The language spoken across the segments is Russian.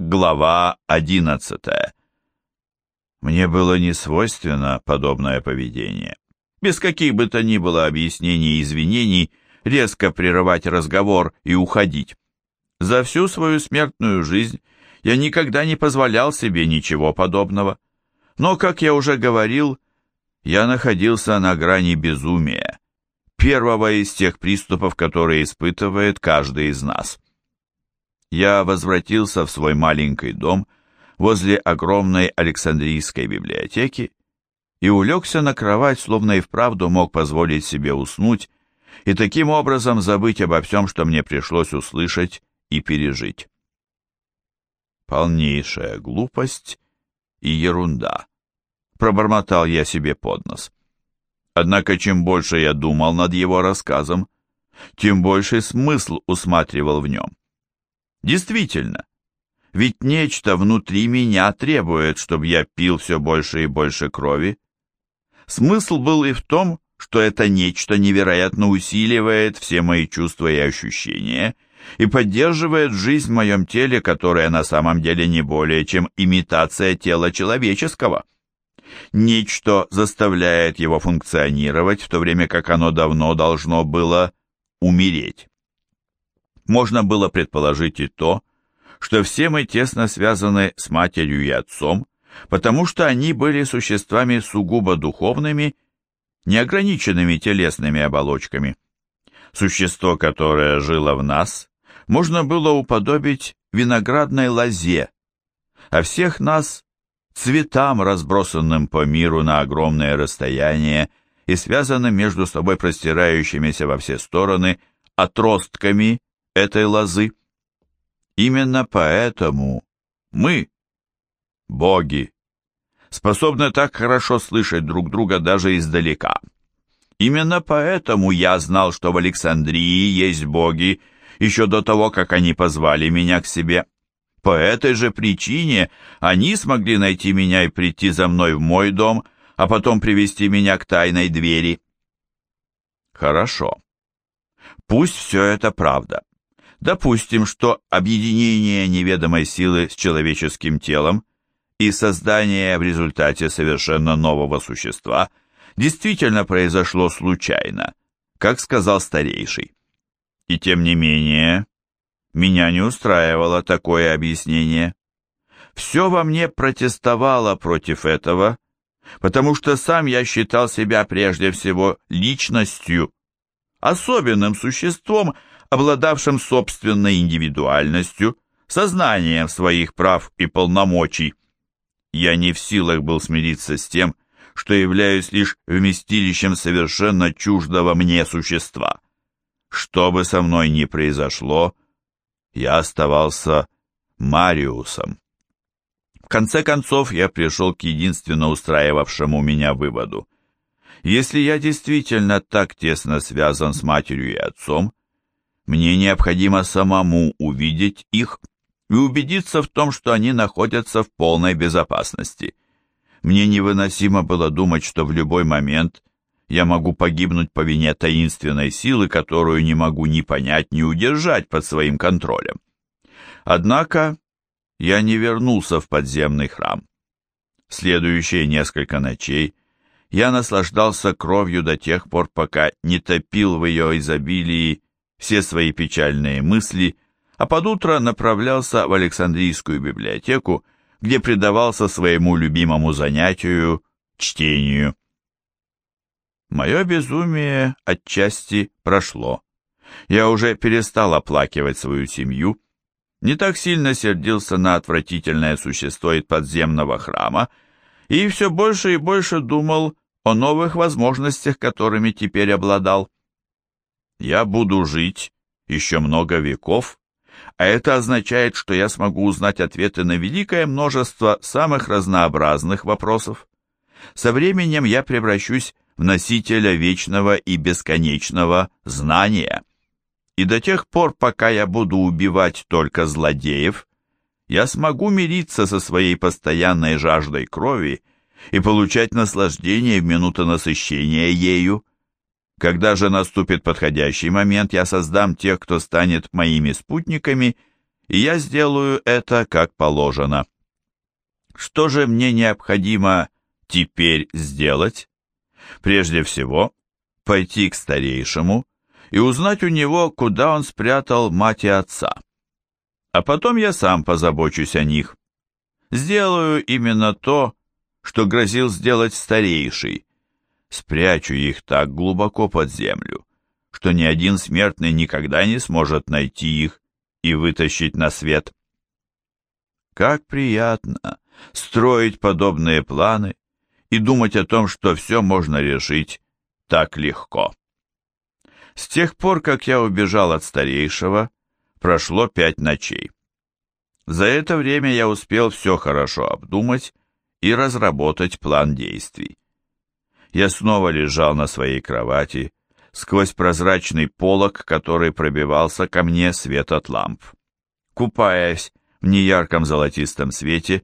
Глава одиннадцатая. Мне было не свойственно подобное поведение. Без каких бы то ни было объяснений и извинений резко прерывать разговор и уходить. За всю свою смертную жизнь я никогда не позволял себе ничего подобного. Но, как я уже говорил, я находился на грани безумия, первого из тех приступов, которые испытывает каждый из нас я возвратился в свой маленький дом возле огромной Александрийской библиотеки и улегся на кровать, словно и вправду мог позволить себе уснуть и таким образом забыть обо всем, что мне пришлось услышать и пережить. Полнейшая глупость и ерунда, пробормотал я себе под нос. Однако чем больше я думал над его рассказом, тем больше смысл усматривал в нем. Действительно, ведь нечто внутри меня требует, чтобы я пил все больше и больше крови. Смысл был и в том, что это нечто невероятно усиливает все мои чувства и ощущения и поддерживает жизнь в моем теле, которая на самом деле не более чем имитация тела человеческого. Нечто заставляет его функционировать, в то время как оно давно должно было умереть можно было предположить и то, что все мы тесно связаны с матерью и отцом, потому что они были существами сугубо духовными, неограниченными телесными оболочками. Существо, которое жило в нас, можно было уподобить виноградной лозе, а всех нас цветам, разбросанным по миру на огромное расстояние и связанным между собой простирающимися во все стороны отростками этой лозы. Именно поэтому мы, боги, способны так хорошо слышать друг друга даже издалека. Именно поэтому я знал, что в Александрии есть боги, еще до того, как они позвали меня к себе. По этой же причине они смогли найти меня и прийти за мной в мой дом, а потом привести меня к тайной двери. Хорошо. Пусть все это правда. Допустим, что объединение неведомой силы с человеческим телом и создание в результате совершенно нового существа действительно произошло случайно, как сказал старейший. И тем не менее, меня не устраивало такое объяснение. Все во мне протестовало против этого, потому что сам я считал себя прежде всего личностью, особенным существом, обладавшим собственной индивидуальностью, сознанием своих прав и полномочий. Я не в силах был смириться с тем, что являюсь лишь вместилищем совершенно чуждого мне существа. Что бы со мной ни произошло, я оставался Мариусом. В конце концов, я пришел к единственно устраивавшему меня выводу. Если я действительно так тесно связан с матерью и отцом, мне необходимо самому увидеть их и убедиться в том, что они находятся в полной безопасности. Мне невыносимо было думать, что в любой момент я могу погибнуть по вине таинственной силы, которую не могу ни понять, ни удержать под своим контролем. Однако я не вернулся в подземный храм. Следующие несколько ночей я наслаждался кровью до тех пор, пока не топил в ее изобилии все свои печальные мысли, а под утро направлялся в Александрийскую библиотеку, где предавался своему любимому занятию – чтению. Мое безумие отчасти прошло. Я уже перестал оплакивать свою семью, не так сильно сердился на отвратительное существо из подземного храма и все больше и больше думал о новых возможностях, которыми теперь обладал. Я буду жить еще много веков, а это означает, что я смогу узнать ответы на великое множество самых разнообразных вопросов. Со временем я превращусь в носителя вечного и бесконечного знания. И до тех пор, пока я буду убивать только злодеев, я смогу мириться со своей постоянной жаждой крови и получать наслаждение в минуты насыщения ею. Когда же наступит подходящий момент, я создам тех, кто станет моими спутниками, и я сделаю это как положено. Что же мне необходимо теперь сделать? Прежде всего, пойти к старейшему и узнать у него, куда он спрятал мать и отца. А потом я сам позабочусь о них. Сделаю именно то, что грозил сделать старейший. Спрячу их так глубоко под землю, что ни один смертный никогда не сможет найти их и вытащить на свет. Как приятно строить подобные планы и думать о том, что все можно решить так легко. С тех пор, как я убежал от старейшего, прошло пять ночей. За это время я успел все хорошо обдумать и разработать план действий. Я снова лежал на своей кровати, сквозь прозрачный полог, который пробивался ко мне свет от ламп. Купаясь в неярком золотистом свете,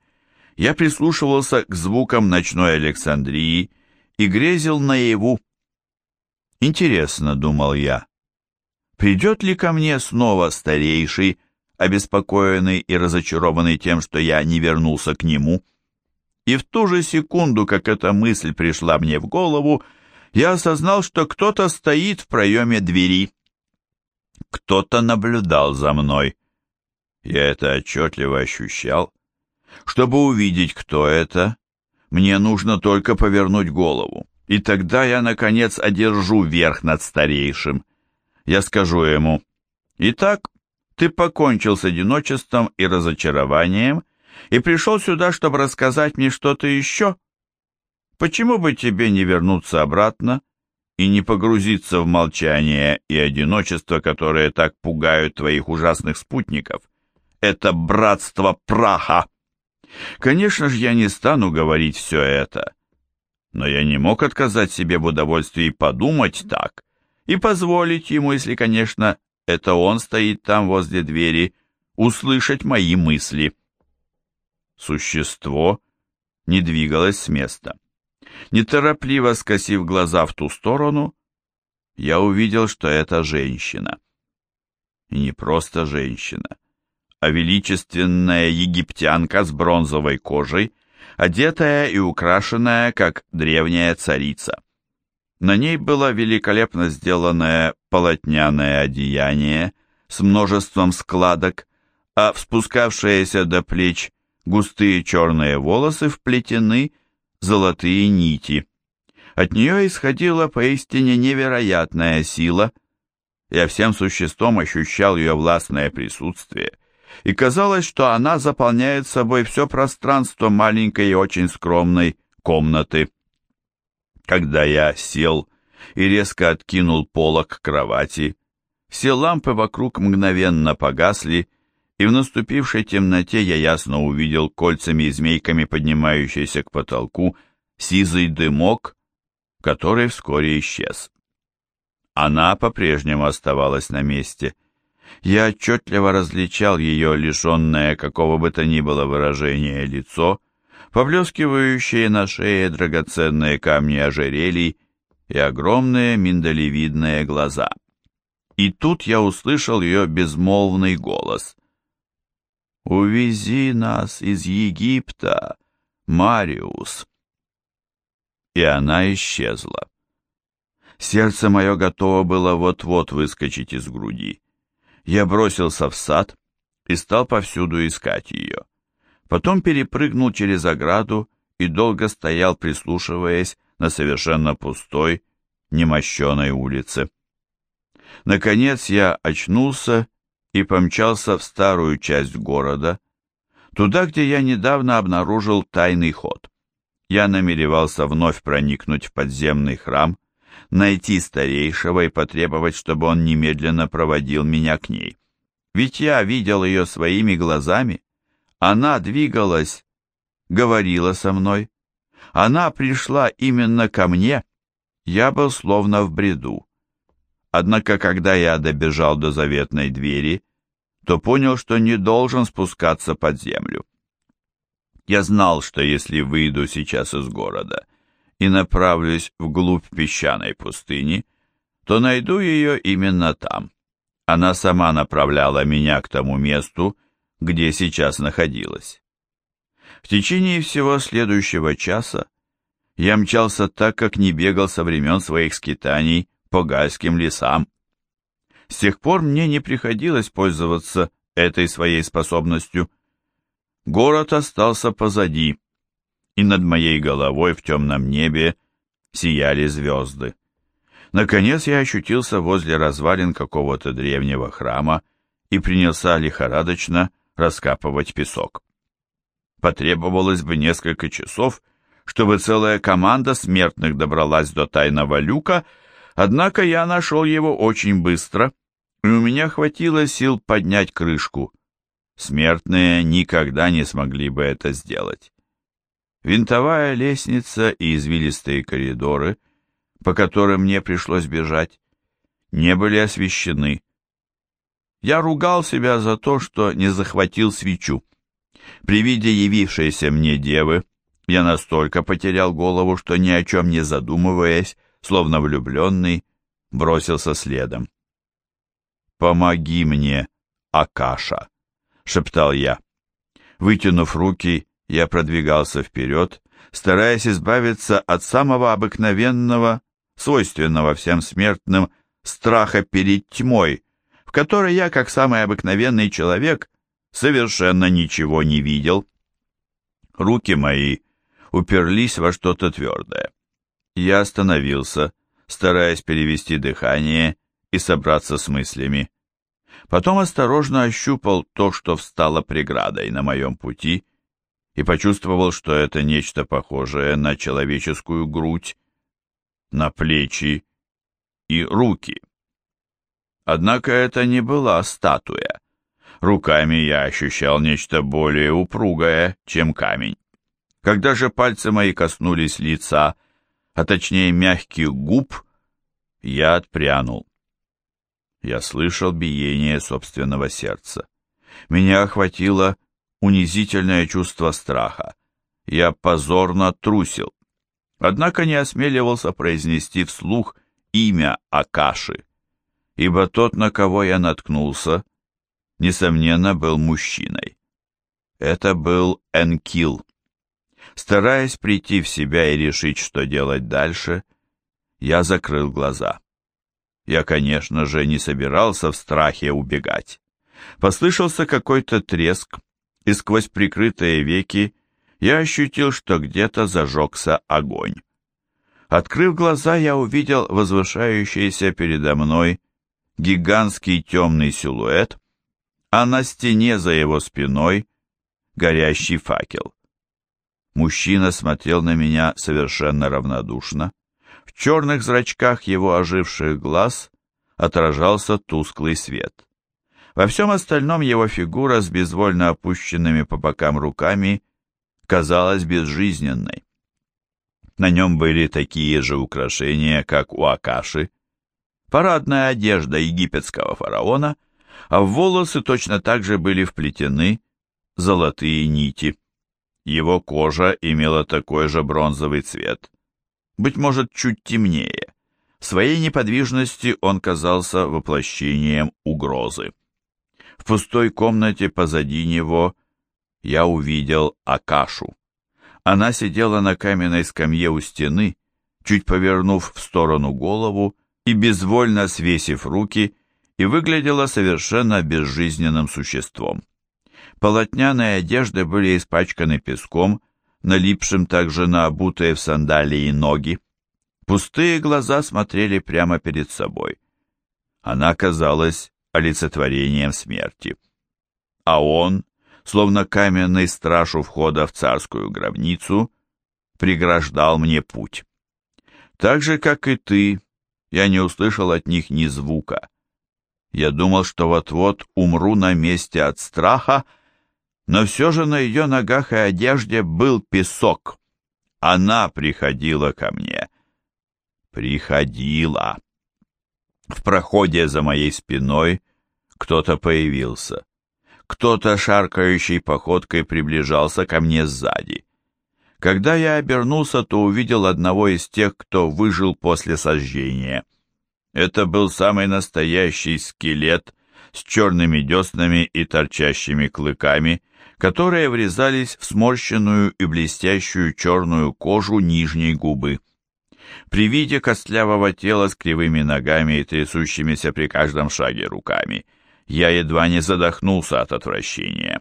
я прислушивался к звукам ночной Александрии и грезил наяву. Интересно, думал я, придет ли ко мне снова старейший, обеспокоенный и разочарованный тем, что я не вернулся к нему? И в ту же секунду, как эта мысль пришла мне в голову, я осознал, что кто-то стоит в проеме двери. Кто-то наблюдал за мной. Я это отчетливо ощущал. Чтобы увидеть, кто это, мне нужно только повернуть голову, и тогда я, наконец, одержу верх над старейшим. Я скажу ему, «Итак, ты покончил с одиночеством и разочарованием и пришел сюда, чтобы рассказать мне что-то еще?» Почему бы тебе не вернуться обратно и не погрузиться в молчание и одиночество, которые так пугают твоих ужасных спутников? Это братство праха. Конечно же, я не стану говорить все это, но я не мог отказать себе в удовольствии подумать так и позволить ему, если, конечно, это он стоит там возле двери, услышать мои мысли. Существо не двигалось с места. Неторопливо скосив глаза в ту сторону, я увидел, что это женщина. И не просто женщина, а величественная египтянка с бронзовой кожей, одетая и украшенная, как древняя царица. На ней было великолепно сделанное полотняное одеяние с множеством складок, а в спускавшиеся до плеч густые черные волосы вплетены золотые нити. От нее исходила поистине невероятная сила. Я всем существом ощущал ее властное присутствие, и казалось, что она заполняет собой все пространство маленькой и очень скромной комнаты. Когда я сел и резко откинул полок кровати, все лампы вокруг мгновенно погасли, и в наступившей темноте я ясно увидел кольцами и змейками поднимающийся к потолку сизый дымок, который вскоре исчез. Она по-прежнему оставалась на месте. Я отчетливо различал ее лишенное какого бы то ни было выражения лицо, поблескивающие на шее драгоценные камни ожерелий и огромные миндалевидные глаза. И тут я услышал ее безмолвный голос. «Увези нас из Египта, Мариус!» И она исчезла. Сердце мое готово было вот-вот выскочить из груди. Я бросился в сад и стал повсюду искать ее. Потом перепрыгнул через ограду и долго стоял, прислушиваясь на совершенно пустой, немощеной улице. Наконец я очнулся и помчался в старую часть города, туда, где я недавно обнаружил тайный ход. Я намеревался вновь проникнуть в подземный храм, найти старейшего и потребовать, чтобы он немедленно проводил меня к ней. Ведь я видел ее своими глазами. Она двигалась, говорила со мной. Она пришла именно ко мне. Я был словно в бреду. Однако, когда я добежал до заветной двери, то понял, что не должен спускаться под землю. Я знал, что если выйду сейчас из города и направлюсь вглубь песчаной пустыни, то найду ее именно там. Она сама направляла меня к тому месту, где сейчас находилась. В течение всего следующего часа я мчался так, как не бегал со времен своих скитаний по гальским лесам. С тех пор мне не приходилось пользоваться этой своей способностью. Город остался позади, и над моей головой в темном небе сияли звезды. Наконец я ощутился возле развалин какого-то древнего храма и принялся лихорадочно раскапывать песок. Потребовалось бы несколько часов, чтобы целая команда смертных добралась до тайного люка, однако я нашел его очень быстро, и у меня хватило сил поднять крышку. Смертные никогда не смогли бы это сделать. Винтовая лестница и извилистые коридоры, по которым мне пришлось бежать, не были освещены. Я ругал себя за то, что не захватил свечу. При виде явившейся мне девы, я настолько потерял голову, что ни о чем не задумываясь, словно влюбленный, бросился следом. «Помоги мне, Акаша!» — шептал я. Вытянув руки, я продвигался вперед, стараясь избавиться от самого обыкновенного, свойственного всем смертным, страха перед тьмой, в которой я, как самый обыкновенный человек, совершенно ничего не видел. Руки мои уперлись во что-то твердое. Я остановился, стараясь перевести дыхание и собраться с мыслями. Потом осторожно ощупал то, что встало преградой на моем пути, и почувствовал, что это нечто похожее на человеческую грудь, на плечи и руки. Однако это не была статуя. Руками я ощущал нечто более упругое, чем камень. Когда же пальцы мои коснулись лица, а точнее мягких губ, я отпрянул. Я слышал биение собственного сердца. Меня охватило унизительное чувство страха. Я позорно трусил. Однако не осмеливался произнести вслух имя Акаши, ибо тот, на кого я наткнулся, несомненно, был мужчиной. Это был Энкил. Стараясь прийти в себя и решить, что делать дальше, я закрыл глаза. Я, конечно же, не собирался в страхе убегать. Послышался какой-то треск, и сквозь прикрытые веки я ощутил, что где-то зажегся огонь. Открыв глаза, я увидел возвышающийся передо мной гигантский темный силуэт, а на стене за его спиной горящий факел. Мужчина смотрел на меня совершенно равнодушно. В черных зрачках его оживших глаз отражался тусклый свет. Во всем остальном его фигура с безвольно опущенными по бокам руками казалась безжизненной. На нем были такие же украшения, как у Акаши, парадная одежда египетского фараона, а в волосы точно так же были вплетены золотые нити. Его кожа имела такой же бронзовый цвет, быть может, чуть темнее. В своей неподвижности он казался воплощением угрозы. В пустой комнате позади него я увидел Акашу. Она сидела на каменной скамье у стены, чуть повернув в сторону голову и безвольно свесив руки, и выглядела совершенно безжизненным существом. Полотняные одежды были испачканы песком, налипшим также на обутые в сандалии ноги. Пустые глаза смотрели прямо перед собой. Она казалась олицетворением смерти. А он, словно каменный страж у входа в царскую гробницу, преграждал мне путь. Так же, как и ты, я не услышал от них ни звука. Я думал, что вот-вот умру на месте от страха, но все же на ее ногах и одежде был песок. Она приходила ко мне. Приходила. В проходе за моей спиной кто-то появился. Кто-то шаркающей походкой приближался ко мне сзади. Когда я обернулся, то увидел одного из тех, кто выжил после сожжения. Это был самый настоящий скелет с черными деснами и торчащими клыками, которые врезались в сморщенную и блестящую черную кожу нижней губы. При виде костлявого тела с кривыми ногами и трясущимися при каждом шаге руками, я едва не задохнулся от отвращения.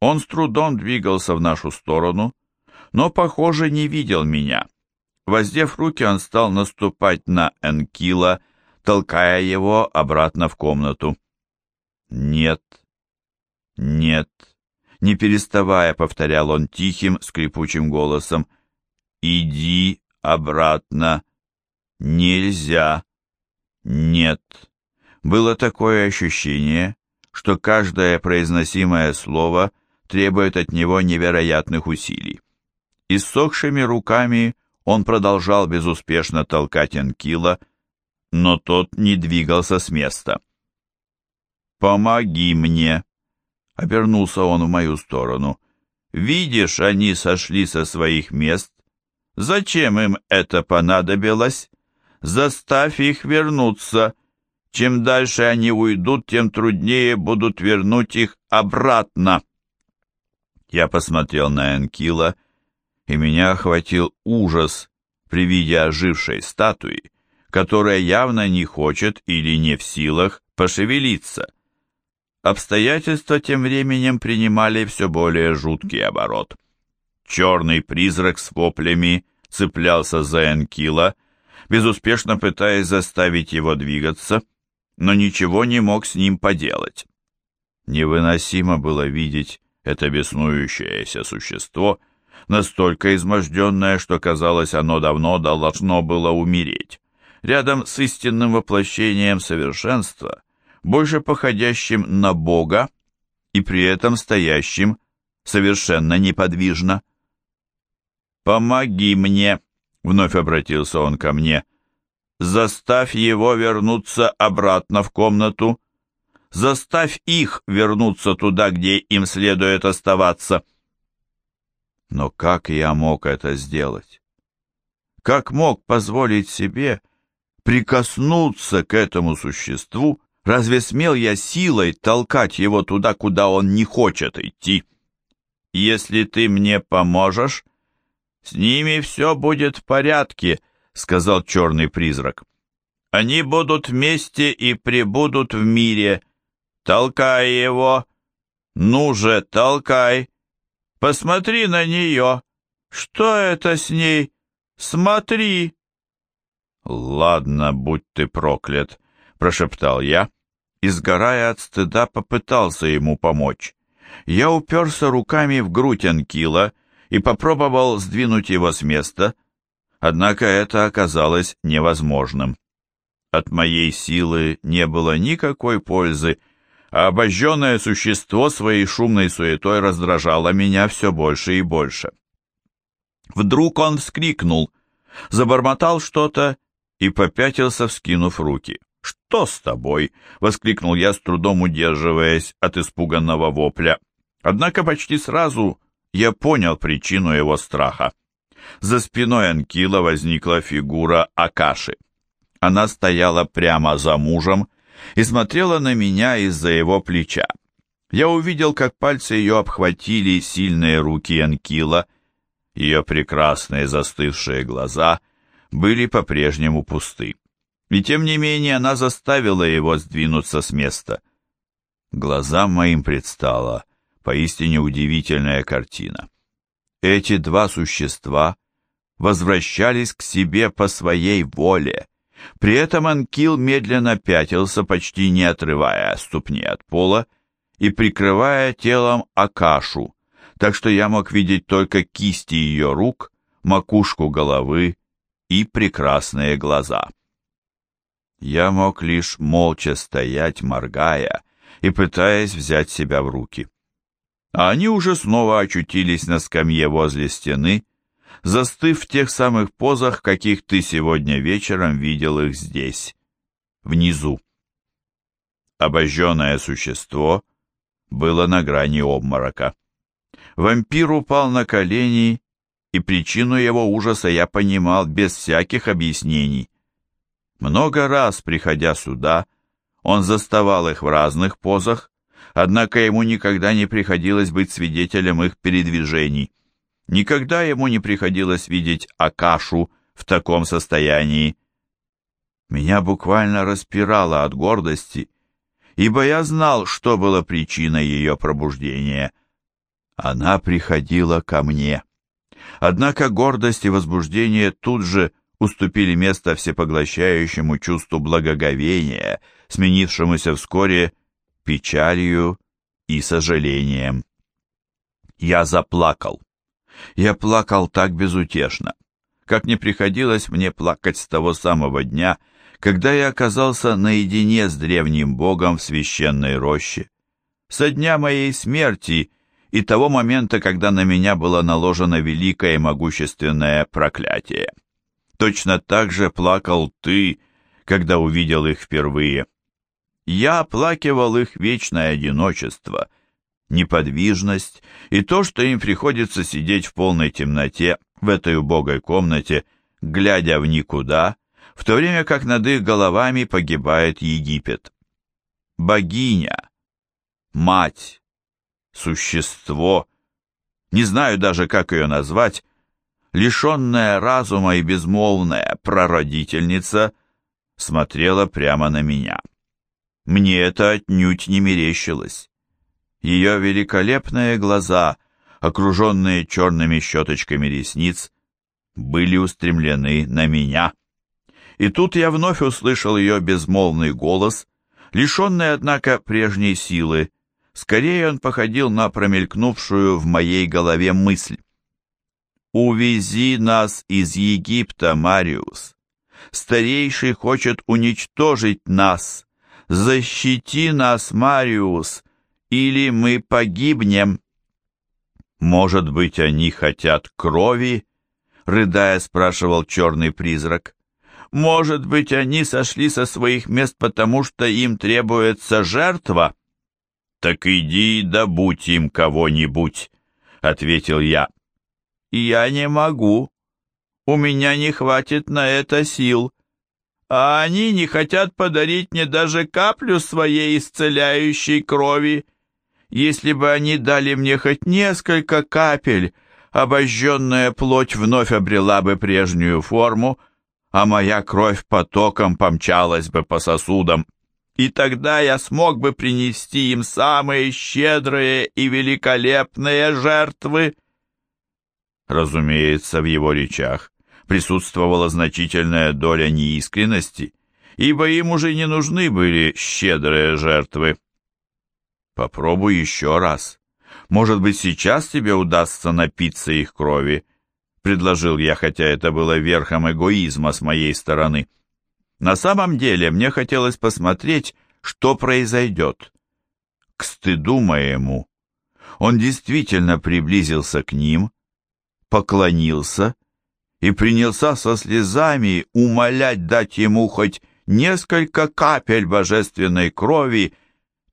Он с трудом двигался в нашу сторону, но, похоже, не видел меня. Воздев руки, он стал наступать на Энкила, толкая его обратно в комнату. «Нет, нет», — не переставая, повторял он тихим, скрипучим голосом, «иди обратно, нельзя, нет». Было такое ощущение, что каждое произносимое слово требует от него невероятных усилий. Иссохшими руками он продолжал безуспешно толкать Энкила, но тот не двигался с места. «Помоги мне!» — обернулся он в мою сторону. «Видишь, они сошли со своих мест. Зачем им это понадобилось? Заставь их вернуться. Чем дальше они уйдут, тем труднее будут вернуть их обратно». Я посмотрел на Энкила, и меня охватил ужас при виде ожившей статуи, которая явно не хочет или не в силах пошевелиться. Обстоятельства тем временем принимали все более жуткий оборот. Черный призрак с воплями цеплялся за Энкила, безуспешно пытаясь заставить его двигаться, но ничего не мог с ним поделать. Невыносимо было видеть это беснующееся существо, настолько изможденное, что казалось, оно давно должно было умереть рядом с истинным воплощением совершенства, больше походящим на Бога и при этом стоящим совершенно неподвижно. «Помоги мне!» — вновь обратился он ко мне. «Заставь его вернуться обратно в комнату. Заставь их вернуться туда, где им следует оставаться». Но как я мог это сделать? Как мог позволить себе прикоснуться к этому существу, разве смел я силой толкать его туда, куда он не хочет идти? Если ты мне поможешь, с ними все будет в порядке, сказал черный призрак. Они будут вместе и пребудут в мире. Толкай его. Ну же, толкай. Посмотри на нее. Что это с ней? Смотри. «Ладно, будь ты проклят», — прошептал я, и, сгорая от стыда, попытался ему помочь. Я уперся руками в грудь Анкила и попробовал сдвинуть его с места, однако это оказалось невозможным. От моей силы не было никакой пользы, а обожженное существо своей шумной суетой раздражало меня все больше и больше. Вдруг он вскрикнул, забормотал что-то и попятился, вскинув руки. «Что с тобой?» — воскликнул я, с трудом удерживаясь от испуганного вопля. Однако почти сразу я понял причину его страха. За спиной Анкила возникла фигура Акаши. Она стояла прямо за мужем и смотрела на меня из-за его плеча. Я увидел, как пальцы ее обхватили сильные руки Анкила, ее прекрасные застывшие глаза — были по-прежнему пусты. И тем не менее она заставила его сдвинуться с места. Глазам моим предстала поистине удивительная картина. Эти два существа возвращались к себе по своей воле. При этом Анкил медленно пятился, почти не отрывая ступни от пола и прикрывая телом Акашу, так что я мог видеть только кисти ее рук, макушку головы и прекрасные глаза. Я мог лишь молча стоять, моргая и пытаясь взять себя в руки. А они уже снова очутились на скамье возле стены, застыв в тех самых позах, каких ты сегодня вечером видел их здесь, внизу. Обожженное существо было на грани обморока. Вампир упал на колени и причину его ужаса я понимал без всяких объяснений. Много раз, приходя сюда, Он заставал их в разных позах, однако ему никогда не приходилось быть свидетелем их передвижений. Никогда ему не приходилось видеть Акашу в таком состоянии. Меня буквально распирало от гордости, ибо я знал, что было причиной ее пробуждения. Она приходила ко мне. Однако гордость и возбуждение тут же уступили место всепоглощающему чувству благоговения, сменившемуся вскоре печалью и сожалением. Я заплакал. Я плакал так безутешно, как не приходилось мне плакать с того самого дня, когда я оказался наедине с древним богом в священной роще. Со дня моей смерти и того момента, когда на меня было наложено великое и могущественное проклятие. Точно так же плакал ты, когда увидел их впервые. Я оплакивал их вечное одиночество, неподвижность и то, что им приходится сидеть в полной темноте в этой убогой комнате, глядя в никуда, в то время как над их головами погибает Египет. Богиня, мать, существо, не знаю даже, как ее назвать, лишенная разума и безмолвная прародительница, смотрела прямо на меня. Мне это отнюдь не мерещилось. Ее великолепные глаза, окруженные черными щеточками ресниц, были устремлены на меня. И тут я вновь услышал ее безмолвный голос, лишенный, однако, прежней силы. Скорее он походил на промелькнувшую в моей голове мысль. «Увези нас из Египта, Мариус. Старейший хочет уничтожить нас. Защити нас, Мариус, или мы погибнем». «Может быть, они хотят крови?» — рыдая спрашивал черный призрак. «Может быть, они сошли со своих мест, потому что им требуется жертва?» «Так иди и добудь им кого-нибудь», — ответил я. «Я не могу. У меня не хватит на это сил. А они не хотят подарить мне даже каплю своей исцеляющей крови. Если бы они дали мне хоть несколько капель, обожженная плоть вновь обрела бы прежнюю форму, а моя кровь потоком помчалась бы по сосудам. И тогда я смог бы принести им самые щедрые и великолепные жертвы. Разумеется, в его речах присутствовала значительная доля неискренности, ибо им уже не нужны были щедрые жертвы. Попробуй еще раз. Может быть, сейчас тебе удастся напиться их крови, предложил я, хотя это было верхом эгоизма с моей стороны. На самом деле, мне хотелось посмотреть, что произойдет. К стыду моему, он действительно приблизился к ним, поклонился и принялся со слезами умолять дать ему хоть несколько капель божественной крови,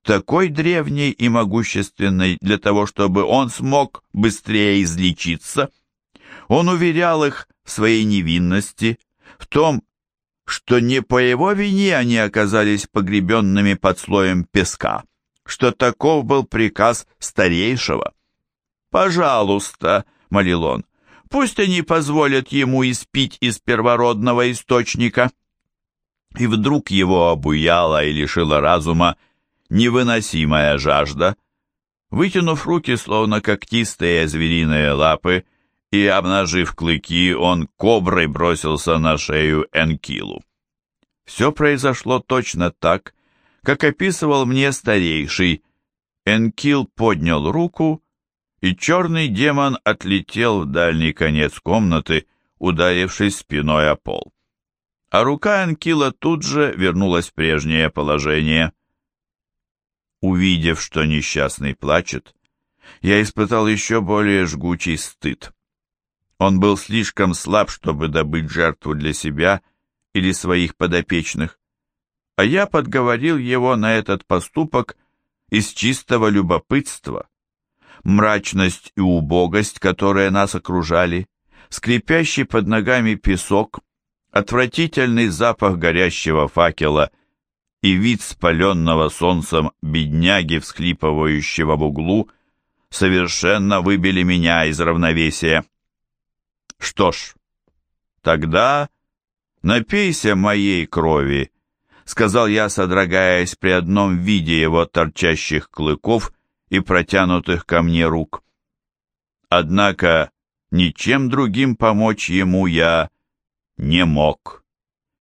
такой древней и могущественной для того, чтобы он смог быстрее излечиться. Он уверял их в своей невинности, в том, что не по его вине они оказались погребенными под слоем песка, что таков был приказ старейшего. «Пожалуйста», — молил он, Пусть они позволят ему испить из первородного источника. И вдруг его обуяла и лишила разума невыносимая жажда. Вытянув руки, словно когтистые звериные лапы, и, обнажив клыки, он коброй бросился на шею Энкилу. Все произошло точно так, как описывал мне старейший. Энкил поднял руку и черный демон отлетел в дальний конец комнаты, ударившись спиной о пол. А рука Анкила тут же вернулась в прежнее положение. Увидев, что несчастный плачет, я испытал еще более жгучий стыд. Он был слишком слаб, чтобы добыть жертву для себя или своих подопечных, а я подговорил его на этот поступок из чистого любопытства мрачность и убогость, которые нас окружали, скрипящий под ногами песок, отвратительный запах горящего факела и вид спаленного солнцем бедняги, всхлипывающего в углу, совершенно выбили меня из равновесия. Что ж, тогда напейся моей крови, сказал я, содрогаясь при одном виде его торчащих клыков и протянутых ко мне рук. Однако ничем другим помочь ему я не мог.